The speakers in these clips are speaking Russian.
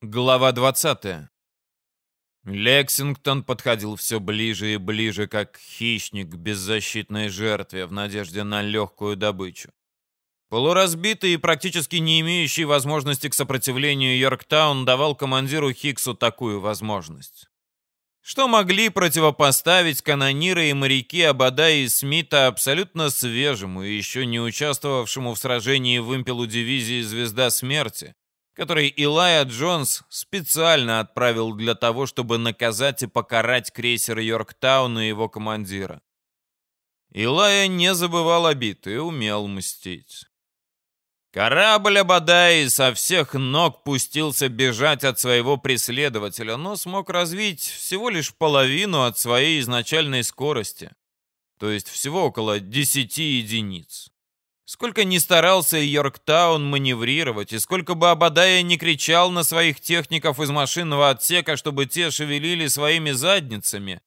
Глава 20. Лексингтон подходил все ближе и ближе, как хищник к беззащитной жертве в надежде на легкую добычу. Полуразбитый и практически не имеющий возможности к сопротивлению Йорктаун давал командиру Хиксу такую возможность. Что могли противопоставить канониры и моряки Абада и Смита абсолютно свежему и еще не участвовавшему в сражении вымпелу дивизии «Звезда смерти», который Илая Джонс специально отправил для того, чтобы наказать и покарать крейсер Йорктаун и его командира. Илая не забывал обид и умел мстить. Корабль Абадаи со всех ног пустился бежать от своего преследователя, но смог развить всего лишь половину от своей изначальной скорости, то есть всего около 10 единиц. Сколько ни старался Йорктаун маневрировать, и сколько бы Абадая не кричал на своих техников из машинного отсека, чтобы те шевелили своими задницами,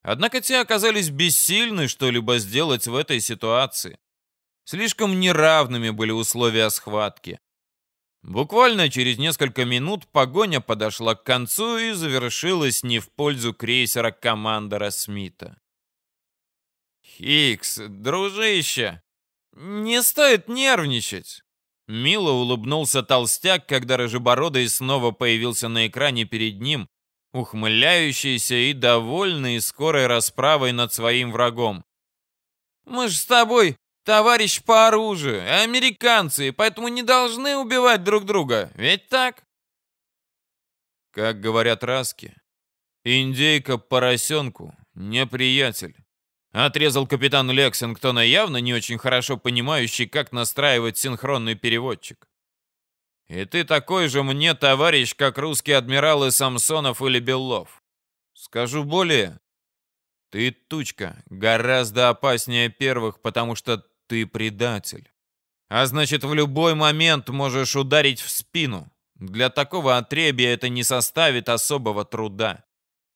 однако те оказались бессильны что-либо сделать в этой ситуации. Слишком неравными были условия схватки. Буквально через несколько минут погоня подошла к концу и завершилась не в пользу крейсера командора Смита. «Хикс, дружище!» «Не стоит нервничать!» Мило улыбнулся толстяк, когда Рыжебородый снова появился на экране перед ним, ухмыляющийся и довольный скорой расправой над своим врагом. «Мы же с тобой товарищ по оружию, американцы, поэтому не должны убивать друг друга, ведь так?» Как говорят раски, индейка поросенку не приятель. Отрезал капитан Лексингтона, явно не очень хорошо понимающий, как настраивать синхронный переводчик. И ты такой же мне товарищ, как русские адмиралы Самсонов или Беллов. Скажу более. Ты, тучка, гораздо опаснее первых, потому что ты предатель. А значит, в любой момент можешь ударить в спину. Для такого отребия это не составит особого труда.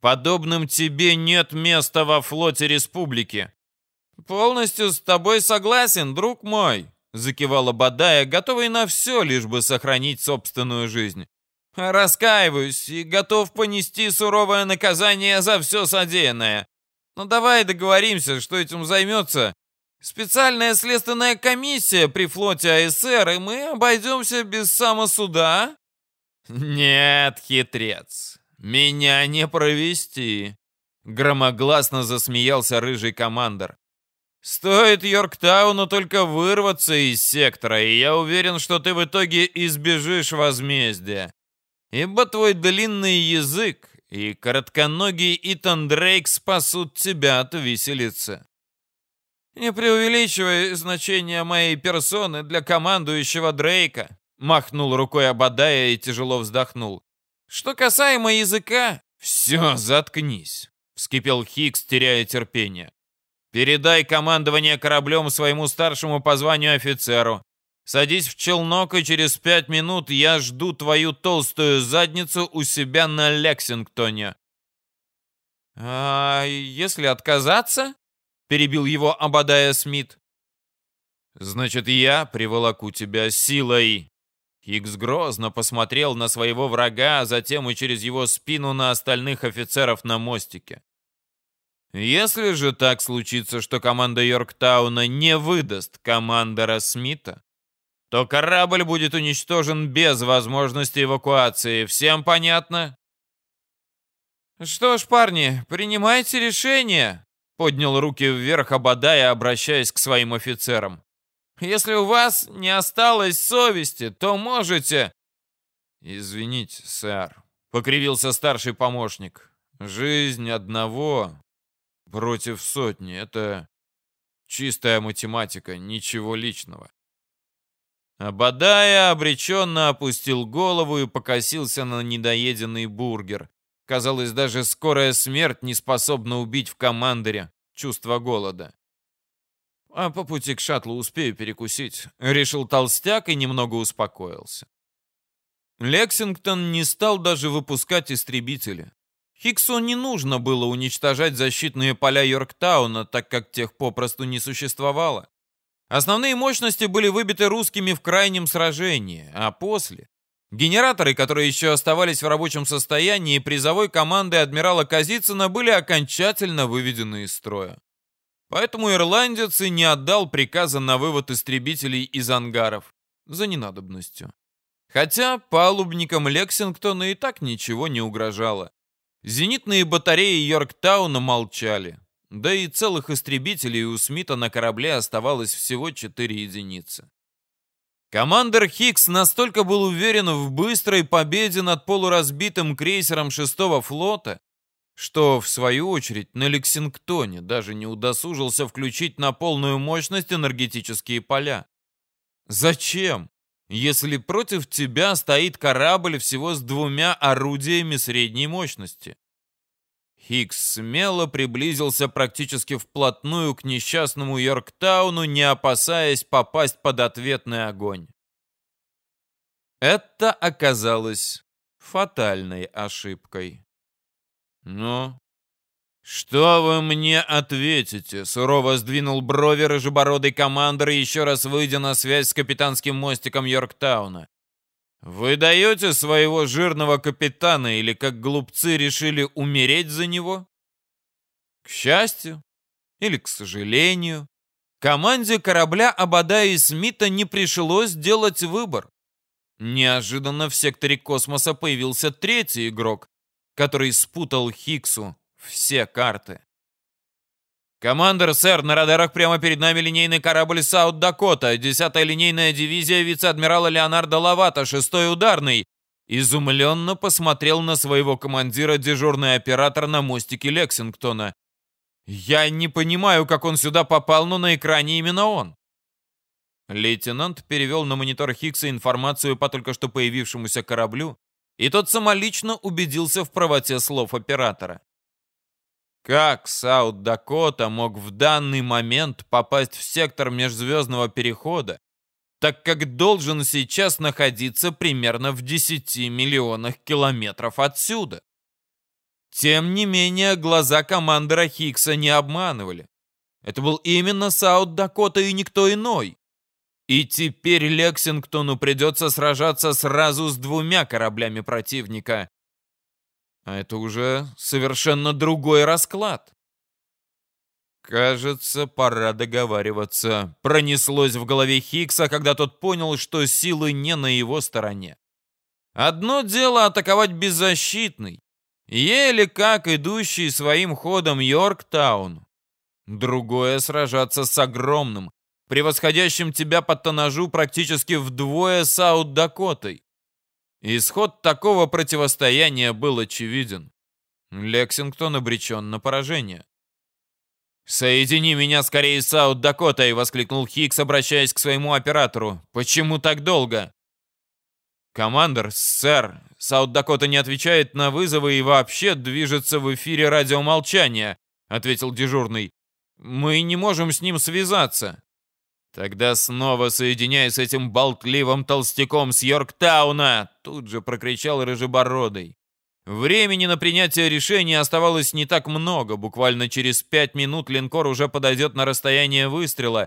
Подобным тебе нет места во флоте республики. Полностью с тобой согласен, друг мой, закивала Бадая, готовый на все, лишь бы сохранить собственную жизнь. Раскаиваюсь и готов понести суровое наказание за все содеянное. Но давай договоримся, что этим займется специальная следственная комиссия при флоте АСР, и мы обойдемся без самосуда. Нет, хитрец. «Меня не провести!» Громогласно засмеялся рыжий командор. «Стоит Йорктауну только вырваться из сектора, и я уверен, что ты в итоге избежишь возмездия. Ибо твой длинный язык и коротконогий Итан Дрейк спасут тебя от виселицы». «Не преувеличивай значение моей персоны для командующего Дрейка», махнул рукой Абадая и тяжело вздохнул. Что касаемо языка... Все, заткнись, вскипел Хикс, теряя терпение. Передай командование кораблем своему старшему по званию офицеру. Садись в челнок, и через пять минут я жду твою толстую задницу у себя на Лексингтоне. А если отказаться? Перебил его Абадая Смит. Значит, я приволоку тебя силой, Хиггс грозно посмотрел на своего врага, а затем и через его спину на остальных офицеров на мостике. Если же так случится, что команда Йорктауна не выдаст командора Смита, то корабль будет уничтожен без возможности эвакуации. Всем понятно? Что ж, парни, принимайте решение, поднял руки вверх Абадая, обращаясь к своим офицерам. Если у вас не осталось совести, то можете...» «Извините, сэр», — покривился старший помощник. «Жизнь одного против сотни — это чистая математика, ничего личного». Абадая обреченно опустил голову и покосился на недоеденный бургер. Казалось, даже скорая смерть не способна убить в командоре чувство голода. А по пути к шаттлу успею перекусить. Решил толстяк и немного успокоился. Лексингтон не стал даже выпускать истребители. Хиксу не нужно было уничтожать защитные поля Йорктауна, так как тех попросту не существовало. Основные мощности были выбиты русскими в крайнем сражении, а после Генераторы, которые еще оставались в рабочем состоянии, призовой команды адмирала Казицына были окончательно выведены из строя. Поэтому ирландец и не отдал приказа на вывод истребителей из ангаров за ненадобностью. Хотя палубникам Лексингтона и так ничего не угрожало. Зенитные батареи Йорктауна молчали. Да и целых истребителей у Смита на корабле оставалось всего четыре единицы. Командир Хикс настолько был уверен в быстрой победе над полуразбитым крейсером шестого флота, что, в свою очередь, на Лексингтоне даже не удосужился включить на полную мощность энергетические поля. Зачем, если против тебя стоит корабль всего с двумя орудиями средней мощности? Хикс смело приблизился практически вплотную к несчастному Йорктауну, не опасаясь попасть под ответный огонь. Это оказалось фатальной ошибкой. «Ну, что вы мне ответите?» — сурово сдвинул брови рыжебородый командор, еще раз выйдя на связь с капитанским мостиком Йорктауна. «Вы даете своего жирного капитана или, как глупцы, решили умереть за него?» К счастью или к сожалению, команде корабля Абадая и Смита не пришлось делать выбор. Неожиданно в секторе космоса появился третий игрок, который спутал Хиксу все карты. «Командор, сэр, на радарах прямо перед нами линейный корабль «Саут-Дакота», 10-я линейная дивизия вице-адмирала Леонардо Лавата, 6-й ударный». Изумленно посмотрел на своего командира дежурный оператор на мостике Лексингтона. «Я не понимаю, как он сюда попал, но на экране именно он». Лейтенант перевел на монитор Хикса информацию по только что появившемуся кораблю, и тот самолично убедился в правоте слов оператора. Как Саут-Дакота мог в данный момент попасть в сектор межзвездного перехода, так как должен сейчас находиться примерно в 10 миллионах километров отсюда? Тем не менее, глаза командора Хикса не обманывали. Это был именно Саут-Дакота и никто иной. И теперь Лексингтону придется сражаться сразу с двумя кораблями противника. А это уже совершенно другой расклад. Кажется, пора договариваться. Пронеслось в голове Хикса, когда тот понял, что силы не на его стороне. Одно дело атаковать беззащитный, еле как идущий своим ходом Йорктаун. Другое — сражаться с огромным, превосходящим тебя по тоннажу практически вдвое Саут-Дакотой. Исход такого противостояния был очевиден. Лексингтон обречен на поражение. «Соедини меня скорее с Аут-Дакотой!» — воскликнул Хикс, обращаясь к своему оператору. «Почему так долго?» «Командор, сэр, Саут-Дакота не отвечает на вызовы и вообще движется в эфире радиомолчания», — ответил дежурный. «Мы не можем с ним связаться». «Тогда снова соединяй с этим болтливым толстяком с Йорктауна!» Тут же прокричал Рыжебородый. Времени на принятие решения оставалось не так много. Буквально через пять минут линкор уже подойдет на расстояние выстрела,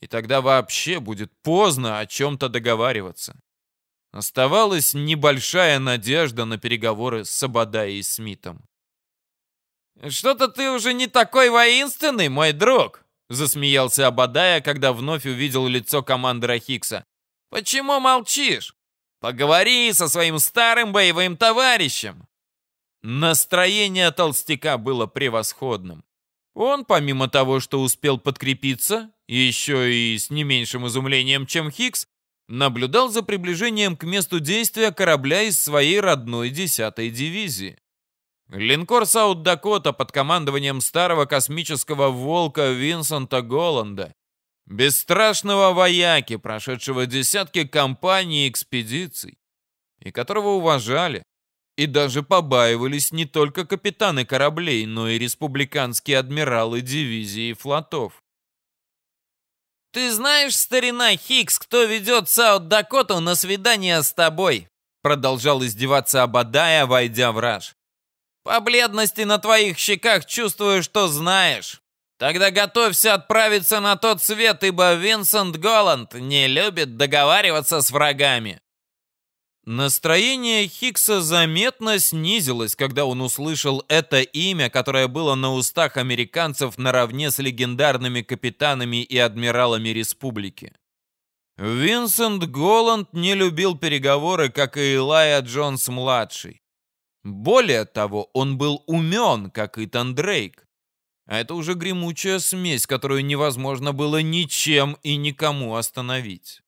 и тогда вообще будет поздно о чем-то договариваться. Оставалась небольшая надежда на переговоры с Сабадай и Смитом. «Что-то ты уже не такой воинственный, мой друг!» Засмеялся Абадая, когда вновь увидел лицо командира Хикса. «Почему молчишь? Поговори со своим старым боевым товарищем!» Настроение толстяка было превосходным. Он, помимо того, что успел подкрепиться, еще и с не меньшим изумлением, чем Хикс, наблюдал за приближением к месту действия корабля из своей родной 10-й дивизии. Линкор Саут-Дакота под командованием старого космического волка Винсента Голланда, бесстрашного вояки, прошедшего десятки кампаний и экспедиций, и которого уважали и даже побаивались не только капитаны кораблей, но и республиканские адмиралы дивизий и флотов. «Ты знаешь, старина Хикс, кто ведет Саут-Дакоту на свидание с тобой?» Продолжал издеваться Абадая, войдя в раж. По бледности на твоих щеках чувствую, что знаешь. Тогда готовься отправиться на тот свет, ибо Винсент Голланд не любит договариваться с врагами. Настроение Хикса заметно снизилось, когда он услышал это имя, которое было на устах американцев наравне с легендарными капитанами и адмиралами республики. Винсент Голланд не любил переговоры, как и Илайя Джонс-младший. Более того, он был умен, как и Итан Дрейк. А это уже гремучая смесь, которую невозможно было ничем и никому остановить.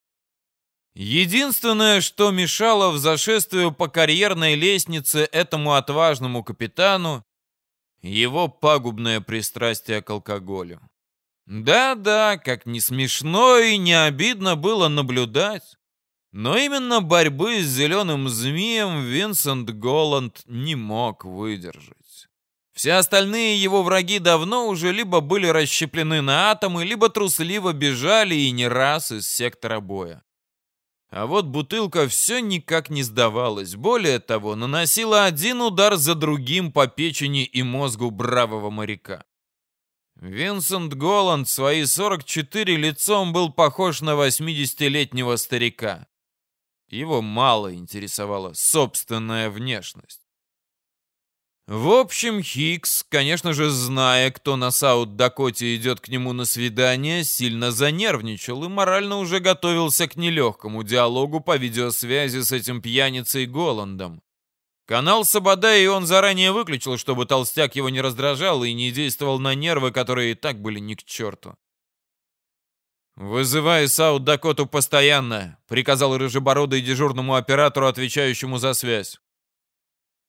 Единственное, что мешало взошествию по карьерной лестнице этому отважному капитану, его пагубное пристрастие к алкоголю. Да-да, как не смешно и не обидно было наблюдать, но именно борьбы с зеленым змеем Винсент Голланд не мог выдержать. Все остальные его враги давно уже либо были расщеплены на атомы, либо трусливо бежали и не раз из сектора боя. А вот бутылка все никак не сдавалась. Более того, наносила один удар за другим по печени и мозгу бравого моряка. Винсент Голланд в свои 44 лицом был похож на 80-летнего старика. Его мало интересовала собственная внешность. В общем, Хикс, конечно же, зная, кто на Саут-Дакоте идет к нему на свидание, сильно занервничал и морально уже готовился к нелегкому диалогу по видеосвязи с этим пьяницей Голландом. Канал Сабада и он заранее выключил, чтобы толстяк его не раздражал и не действовал на нервы, которые и так были ни к черту. «Вызывай Саут-Дакоту постоянно», — приказал рыжебородый дежурному оператору, отвечающему за связь.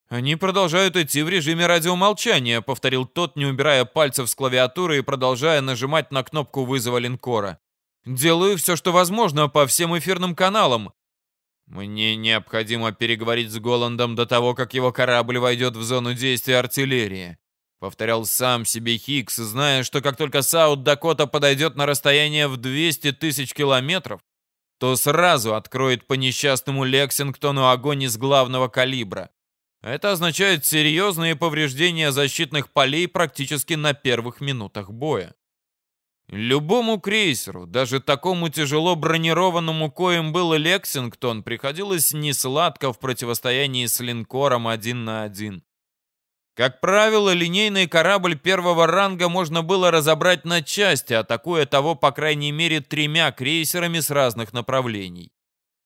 «Они продолжают идти в режиме радиомолчания», — повторил тот, не убирая пальцев с клавиатуры и продолжая нажимать на кнопку вызова линкора. «Делаю все, что возможно по всем эфирным каналам. Мне необходимо переговорить с Голландом до того, как его корабль войдет в зону действия артиллерии», — повторял сам себе Хикс, зная, что как только Саут-Дакота подойдет на расстояние в 200 тысяч километров, то сразу откроет по несчастному Лексингтону огонь из главного калибра. Это означает серьезные повреждения защитных полей практически на первых минутах боя. Любому крейсеру, даже такому тяжело бронированному, коим был Лексингтон, приходилось несладко в противостоянии с линкором один на один. Как правило, линейный корабль первого ранга можно было разобрать на части, атакуя того, по крайней мере, тремя крейсерами с разных направлений.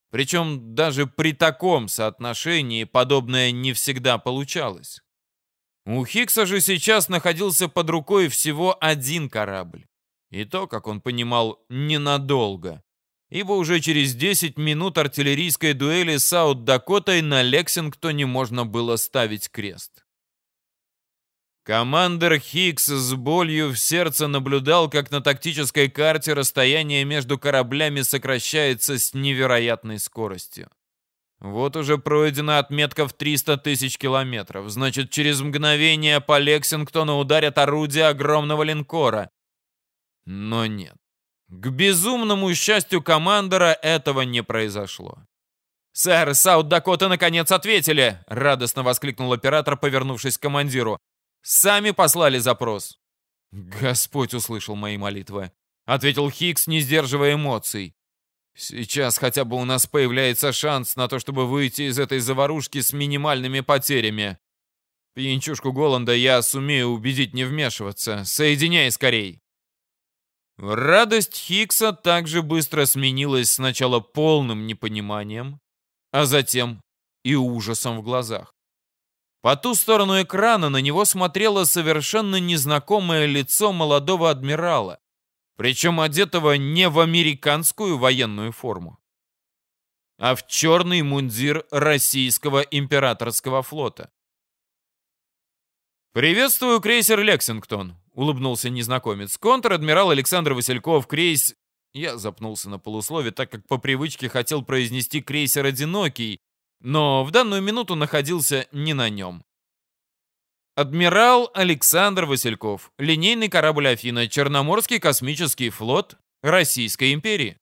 Причем даже при таком соотношении подобное не всегда получалось. У Хикса же сейчас находился под рукой всего один корабль. И то, как он понимал, ненадолго. Ибо уже через 10 минут артиллерийской дуэли с Саут-Дакотой на Лексингтоне можно было ставить крест. Коммандер Хикс с болью в сердце наблюдал, как на тактической карте расстояние между кораблями сокращается с невероятной скоростью. Вот уже пройдена отметка в 300 тысяч километров. Значит, через мгновение по Лексингтону ударят орудия огромного линкора. Но нет. К безумному счастью командора этого не произошло. «Сэр, Саут-Дакота наконец ответили!» — радостно воскликнул оператор, повернувшись к командиру. Сами послали запрос. Господь услышал мои молитвы. Ответил Хикс, не сдерживая эмоций. Сейчас хотя бы у нас появляется шанс на то, чтобы выйти из этой заварушки с минимальными потерями. Пьянчушку Голланда я сумею убедить не вмешиваться. Соединяй скорей. Радость Хикса также быстро сменилась сначала полным непониманием, а затем и ужасом в глазах. По ту сторону экрана на него смотрело совершенно незнакомое лицо молодого адмирала, причем одетого не в американскую военную форму, а в черный мундир российского императорского флота. «Приветствую, крейсер «Лексингтон», — улыбнулся незнакомец. «Контр-адмирал Александр Васильков, крейс...» Я запнулся на полуслове, так как по привычке хотел произнести крейсер «Одинокий», но в данную минуту находился не на нем. Адмирал Александр Васильков, линейный корабль «Афина», Черноморский космический флот Российской империи.